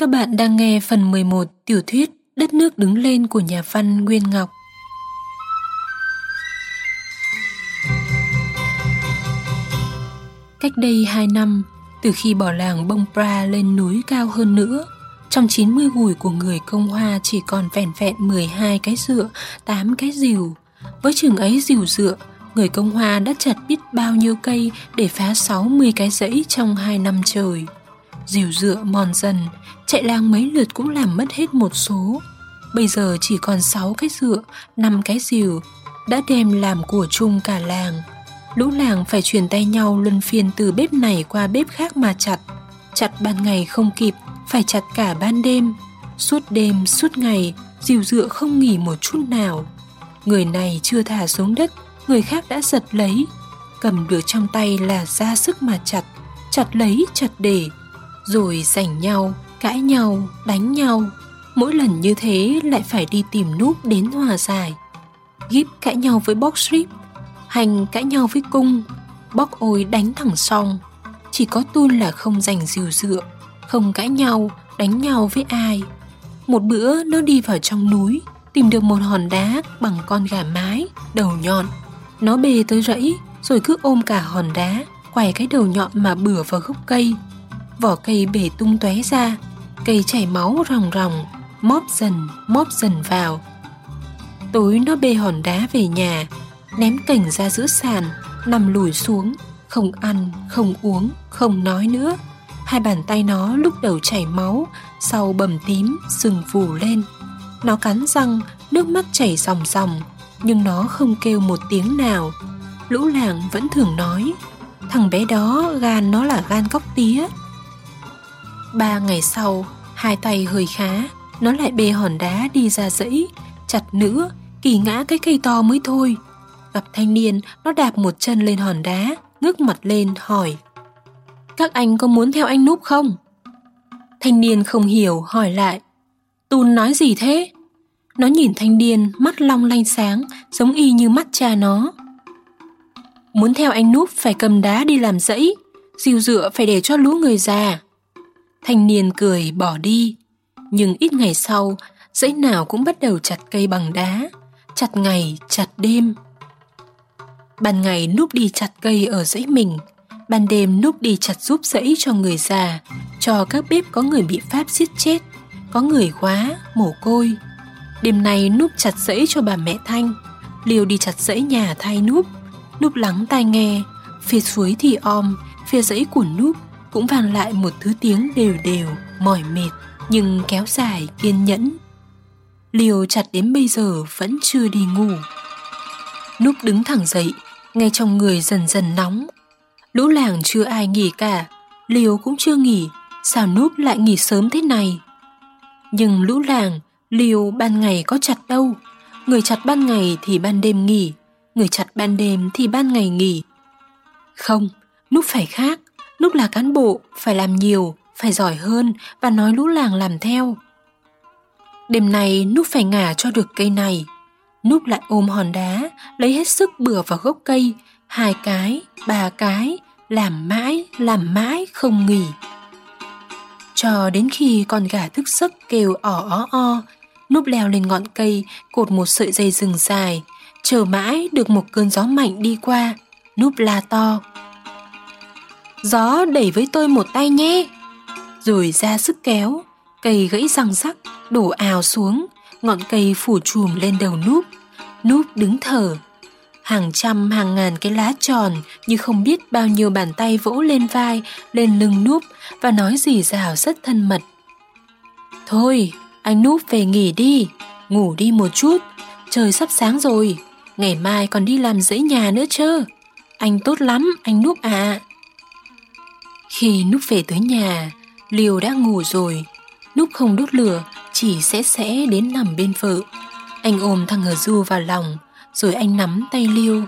Các bạn đang nghe phần 11 tiểu thuyết Đất nước đứng lên của nhà văn Nguyên Ngọc. Cách đây 2 năm, từ khi bỏ làng Bông Pra lên núi cao hơn nữa, trong 90 gùi của người Công Hoa chỉ còn vẹn vẹn 12 cái dựa, 8 cái rìu. Với chừng ấy rìu dựa, người Công Hoa đã chặt biết bao nhiêu cây để phá 60 cái rẫy trong 2 năm trời. Dìu dựa mòn dần, chạy làng mấy lượt cũng làm mất hết một số. Bây giờ chỉ còn 6 cái dựa, 5 cái dìu, đã đem làm của chung cả làng. Lũ làng phải truyền tay nhau luân phiên từ bếp này qua bếp khác mà chặt. Chặt ban ngày không kịp, phải chặt cả ban đêm. Suốt đêm, suốt ngày, dìu dựa không nghỉ một chút nào. Người này chưa thả xuống đất, người khác đã giật lấy. Cầm được trong tay là ra sức mà chặt, chặt lấy, chặt để, rồi giành nhau, cãi nhau, đánh nhau. Mỗi lần như thế lại phải đi tìm núp đến hòa giải. Gíp cãi nhau với bóc strip, hành cãi nhau với cung, bóc ôi đánh thẳng song. Chỉ có tun là không giành dìu dựa, không cãi nhau, đánh nhau với ai. Một bữa nó đi vào trong núi, tìm được một hòn đá bằng con gà mái, đầu nhọn. Nó bê tới rẫy, rồi cứ ôm cả hòn đá, quay cái đầu nhọn mà bửa vào gốc cây. Vỏ cây bể tung tóe ra, cây chảy máu ròng ròng, móp dần, móp dần vào. Tối nó bê hòn đá về nhà, ném cành ra giữa sàn, nằm lùi xuống, không ăn, không uống, không nói nữa. Hai bàn tay nó lúc đầu chảy máu, sau bầm tím, sừng phù lên. Nó cắn răng, nước mắt chảy ròng ròng, nhưng nó không kêu một tiếng nào. Lũ làng vẫn thường nói, thằng bé đó gan nó là gan cóc tía. Ba ngày sau, hai tay hơi khá, nó lại bê hòn đá đi ra dãy, chặt nữa, kỳ ngã cái cây to mới thôi. Gặp thanh niên, nó đạp một chân lên hòn đá, ngước mặt lên hỏi. Các anh có muốn theo anh núp không? Thanh niên không hiểu, hỏi lại. Tùn nói gì thế? Nó nhìn thanh niên, mắt long lanh sáng, giống y như mắt cha nó. Muốn theo anh núp phải cầm đá đi làm dãy, diều dựa phải để cho lũ người già. Thanh niên cười bỏ đi, nhưng ít ngày sau, dãy nào cũng bắt đầu chặt cây bằng đá, chặt ngày, chặt đêm. Ban ngày núp đi chặt cây ở dãy mình, ban đêm núp đi chặt giúp dãy cho người già, cho các bếp có người bị Pháp giết chết, có người quá, mồ côi. Đêm nay núp chặt dãy cho bà mẹ Thanh, liều đi chặt dãy nhà thay núp, núp lắng tai nghe, phía suối thì om, phía dãy của núp cũng vang lại một thứ tiếng đều đều, mỏi mệt, nhưng kéo dài, kiên nhẫn. Liều chặt đến bây giờ vẫn chưa đi ngủ. Núp đứng thẳng dậy, ngay trong người dần dần nóng. Lũ làng chưa ai nghỉ cả, Liều cũng chưa nghỉ, sao Núp lại nghỉ sớm thế này? Nhưng lũ làng, Liều ban ngày có chặt đâu, người chặt ban ngày thì ban đêm nghỉ, người chặt ban đêm thì ban ngày nghỉ. Không, Núp phải khác, lúc là cán bộ, phải làm nhiều, phải giỏi hơn và nói lũ làng làm theo. Đêm nay Núp phải ngả cho được cây này. Núp lại ôm hòn đá, lấy hết sức bừa vào gốc cây, hai cái, ba cái, làm mãi, làm mãi không nghỉ. Cho đến khi con gà thức giấc kêu ỏ ó o, Núp leo lên ngọn cây, cột một sợi dây rừng dài, chờ mãi được một cơn gió mạnh đi qua, Núp la to. Gió đẩy với tôi một tay nhé. Rồi ra sức kéo, cây gãy răng rắc, đổ ào xuống, ngọn cây phủ chùm lên đầu núp. Núp đứng thở. Hàng trăm hàng ngàn cái lá tròn như không biết bao nhiêu bàn tay vỗ lên vai, lên lưng núp và nói gì rào rất thân mật. Thôi, anh núp về nghỉ đi, ngủ đi một chút, trời sắp sáng rồi, ngày mai còn đi làm dãy nhà nữa chứ. Anh tốt lắm, anh núp à. Khi Núp về tới nhà, Liều đã ngủ rồi. Núp không đốt lửa, chỉ sẽ sẽ đến nằm bên vợ. Anh ôm thằng Hờ Du vào lòng, rồi anh nắm tay Liêu.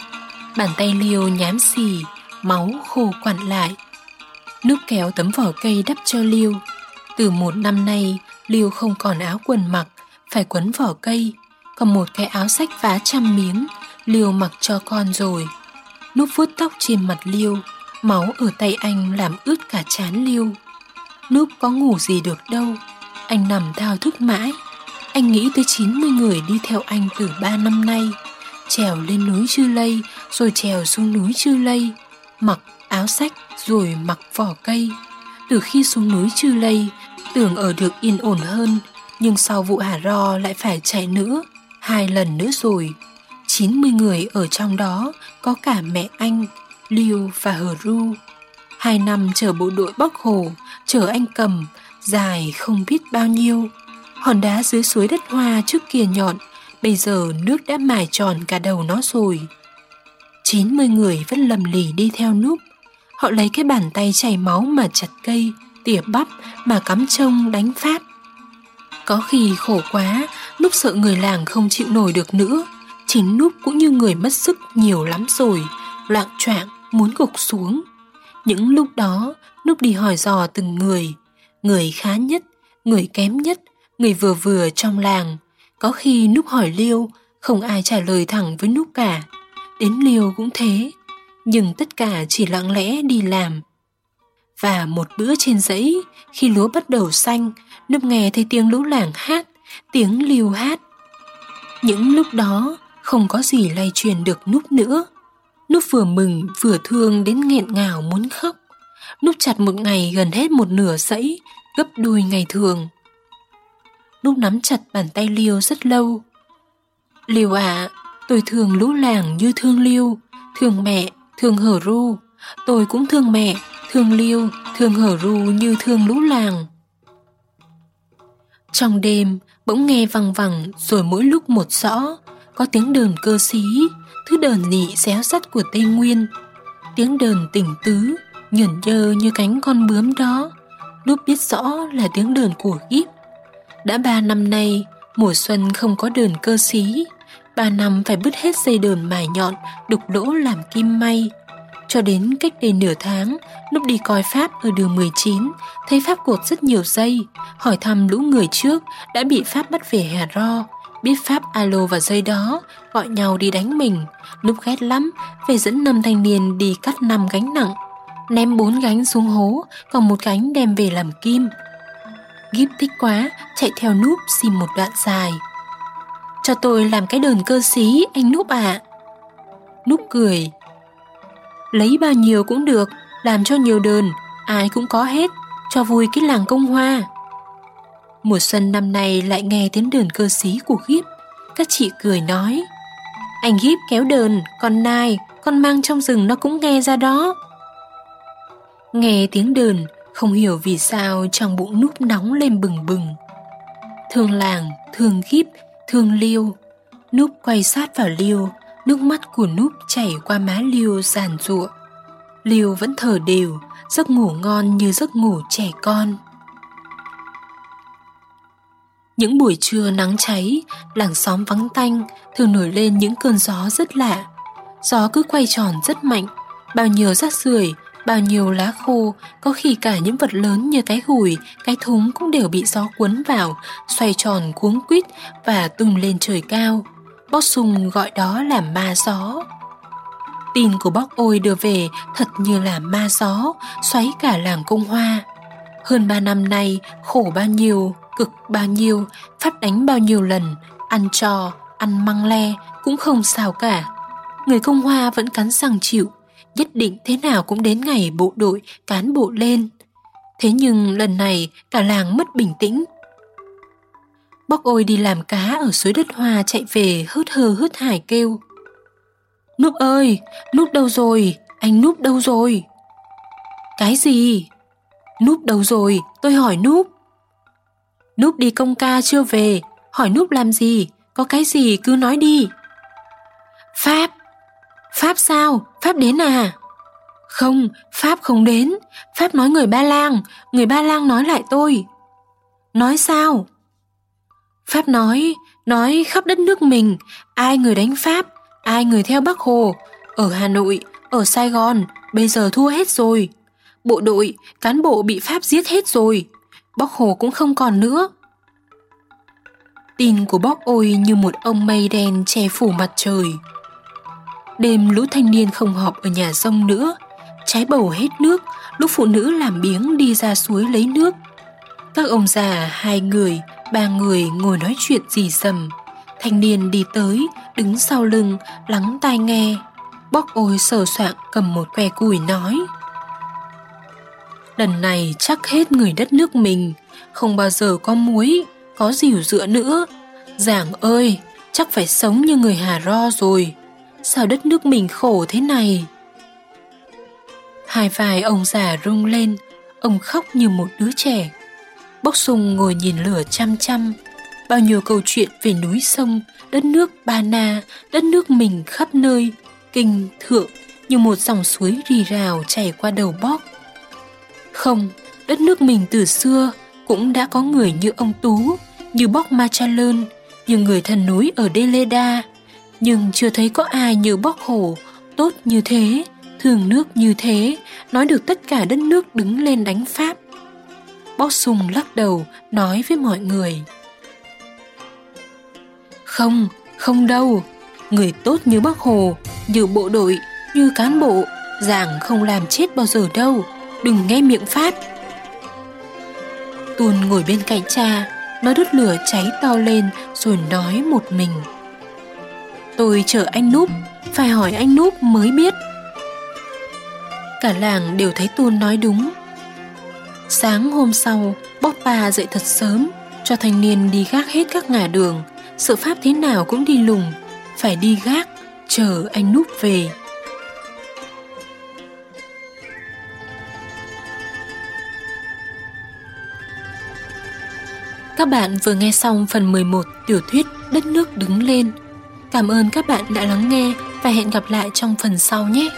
Bàn tay Liêu nhám xì, máu khô quặn lại. Núp kéo tấm vỏ cây đắp cho Liêu. Từ một năm nay, Liêu không còn áo quần mặc, phải quấn vỏ cây. Còn một cái áo sách vá trăm miếng, Liêu mặc cho con rồi. Núp vuốt tóc trên mặt Liêu, Máu ở tay anh làm ướt cả chán liêu Núp có ngủ gì được đâu Anh nằm thao thức mãi. Anh nghĩ tới 90 người đi theo anh từ 3 năm nay. Trèo lên núi Chư Lây, rồi trèo xuống núi Chư Lây. Mặc áo sách, rồi mặc vỏ cây. Từ khi xuống núi Chư Lây, tưởng ở được yên ổn hơn, nhưng sau vụ hả ro lại phải chạy nữa, hai lần nữa rồi. 90 người ở trong đó có cả mẹ anh, Liêu và Hờ Ru. Hai năm chờ bộ đội bóc hồ, chờ anh cầm, dài không biết bao nhiêu. Hòn đá dưới suối đất hoa trước kia nhọn, bây giờ nước đã mài tròn cả đầu nó rồi. 90 người vẫn lầm lì đi theo núp. Họ lấy cái bàn tay chảy máu mà chặt cây, tỉa bắp mà cắm trông đánh phát. Có khi khổ quá, núp sợ người làng không chịu nổi được nữa. Chính núp cũng như người mất sức nhiều lắm rồi, loạn choạng muốn gục xuống. Những lúc đó, núp đi hỏi dò từng người, người khá nhất, người kém nhất, người vừa vừa trong làng. Có khi núp hỏi Liêu, không ai trả lời thẳng với núp cả. Đến Liêu cũng thế, nhưng tất cả chỉ lặng lẽ đi làm. Và một bữa trên dãy, khi lúa bắt đầu xanh, núp nghe thấy tiếng lũ làng hát, tiếng Liêu hát. Những lúc đó, không có gì lay truyền được núp nữa. Núp vừa mừng vừa thương đến nghẹn ngào muốn khóc. Núp chặt một ngày gần hết một nửa dãy, gấp đôi ngày thường. Núp nắm chặt bàn tay Liêu rất lâu. Liêu ạ, à, tôi thương lũ làng như thương Liêu, thương mẹ, thương hở ru. Tôi cũng thương mẹ, thương Liêu, thương hở ru như thương lũ làng. Trong đêm, bỗng nghe văng vẳng rồi mỗi lúc một rõ, có tiếng đờn cơ xí, thứ đờn nhị xéo sắt của Tây Nguyên. Tiếng đờn tỉnh tứ, nhởn nhơ như cánh con bướm đó, lúc biết rõ là tiếng đờn của gíp. Đã ba năm nay, mùa xuân không có đờn cơ xí, ba năm phải bứt hết dây đờn mài nhọn, đục lỗ làm kim may. Cho đến cách đây nửa tháng, lúc đi coi Pháp ở đường 19, thấy Pháp cột rất nhiều dây, hỏi thăm lũ người trước đã bị Pháp bắt về Hà Ro, biết Pháp alo và dây đó, gọi nhau đi đánh mình. Lúc ghét lắm, về dẫn năm thanh niên đi cắt năm gánh nặng, ném bốn gánh xuống hố, còn một gánh đem về làm kim. Gíp thích quá, chạy theo núp xin một đoạn dài. Cho tôi làm cái đờn cơ xí, anh núp ạ. À. Núp cười. Lấy bao nhiêu cũng được, làm cho nhiều đờn, ai cũng có hết, cho vui cái làng công hoa. Mùa xuân năm nay lại nghe tiếng đờn cơ xí của Gíp. Các chị cười nói, anh Gíp kéo đờn, con nai, con mang trong rừng nó cũng nghe ra đó. Nghe tiếng đờn, không hiểu vì sao trong bụng núp nóng lên bừng bừng. Thương làng, thương Gíp, thương Liêu. Núp quay sát vào Liêu, nước mắt của Núp chảy qua má Liêu giàn ruộng. Liêu vẫn thở đều, giấc ngủ ngon như giấc ngủ trẻ con. Những buổi trưa nắng cháy, làng xóm vắng tanh thường nổi lên những cơn gió rất lạ. Gió cứ quay tròn rất mạnh, bao nhiêu rác rưởi, bao nhiêu lá khô, có khi cả những vật lớn như cái gùi, cái thúng cũng đều bị gió cuốn vào, xoay tròn cuống quýt và tung lên trời cao. Bóc sung gọi đó là ma gió. Tin của bóc ôi đưa về thật như là ma gió, xoáy cả làng công hoa. Hơn ba năm nay, khổ bao nhiêu, cực bao nhiêu, phát đánh bao nhiêu lần, ăn trò, ăn măng le cũng không sao cả. Người công hoa vẫn cắn răng chịu, nhất định thế nào cũng đến ngày bộ đội cán bộ lên. Thế nhưng lần này cả làng mất bình tĩnh. Bóc ôi đi làm cá ở suối đất hoa chạy về hớt hơ hớt hải kêu. Núp ơi, núp đâu rồi, anh núp đâu rồi? Cái gì? Núp đâu rồi, tôi hỏi núp. Núp đi công ca chưa về, hỏi Núp làm gì, có cái gì cứ nói đi. Pháp, Pháp sao, Pháp đến à? Không, Pháp không đến, Pháp nói người Ba Lang, người Ba Lang nói lại tôi. Nói sao? Pháp nói, nói khắp đất nước mình, ai người đánh Pháp, ai người theo Bắc Hồ, ở Hà Nội, ở Sài Gòn, bây giờ thua hết rồi. Bộ đội, cán bộ bị Pháp giết hết rồi. Bóc hồ cũng không còn nữa. Tin của bóc ôi như một ông mây đen che phủ mặt trời. Đêm lũ thanh niên không họp ở nhà sông nữa, trái bầu hết nước, lúc phụ nữ làm biếng đi ra suối lấy nước. Các ông già hai người, ba người ngồi nói chuyện gì dầm. Thanh niên đi tới, đứng sau lưng, lắng tai nghe. Bóc ôi sờ soạng cầm một que củi nói. Lần này chắc hết người đất nước mình, không bao giờ có muối, có dìu dựa nữa. Giảng ơi, chắc phải sống như người Hà Ro rồi. Sao đất nước mình khổ thế này? Hai vai ông già rung lên, ông khóc như một đứa trẻ. Bốc sung ngồi nhìn lửa chăm chăm, bao nhiêu câu chuyện về núi sông, đất nước Ba Na, đất nước mình khắp nơi, kinh, thượng như một dòng suối rì rào chảy qua đầu bóc. Không, đất nước mình từ xưa cũng đã có người như ông Tú, như Bóc Ma Cha Lơn, như người thần núi ở Deleda, nhưng chưa thấy có ai như Bóc Hổ, tốt như thế, thường nước như thế, nói được tất cả đất nước đứng lên đánh Pháp. Bóc Sùng lắc đầu, nói với mọi người. Không, không đâu, người tốt như Bác Hồ, như bộ đội, như cán bộ, giảng không làm chết bao giờ đâu, đừng nghe miệng Pháp. Tuôn ngồi bên cạnh cha, nó đốt lửa cháy to lên rồi nói một mình. Tôi chờ anh Núp, phải hỏi anh Núp mới biết. Cả làng đều thấy Tuôn nói đúng. Sáng hôm sau, bóp bà dậy thật sớm, cho thanh niên đi gác hết các ngả đường, sự pháp thế nào cũng đi lùng, phải đi gác, chờ anh Núp về. Các bạn vừa nghe xong phần 11 tiểu thuyết Đất nước đứng lên. Cảm ơn các bạn đã lắng nghe và hẹn gặp lại trong phần sau nhé.